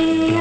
Yeah.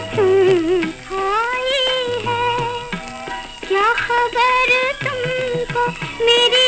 खाई है। क्या खबर तुमको मेरी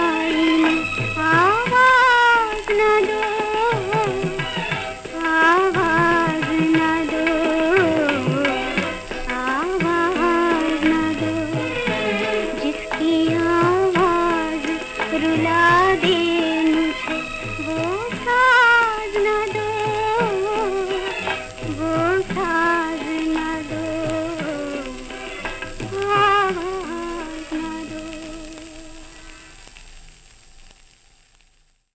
दिला दे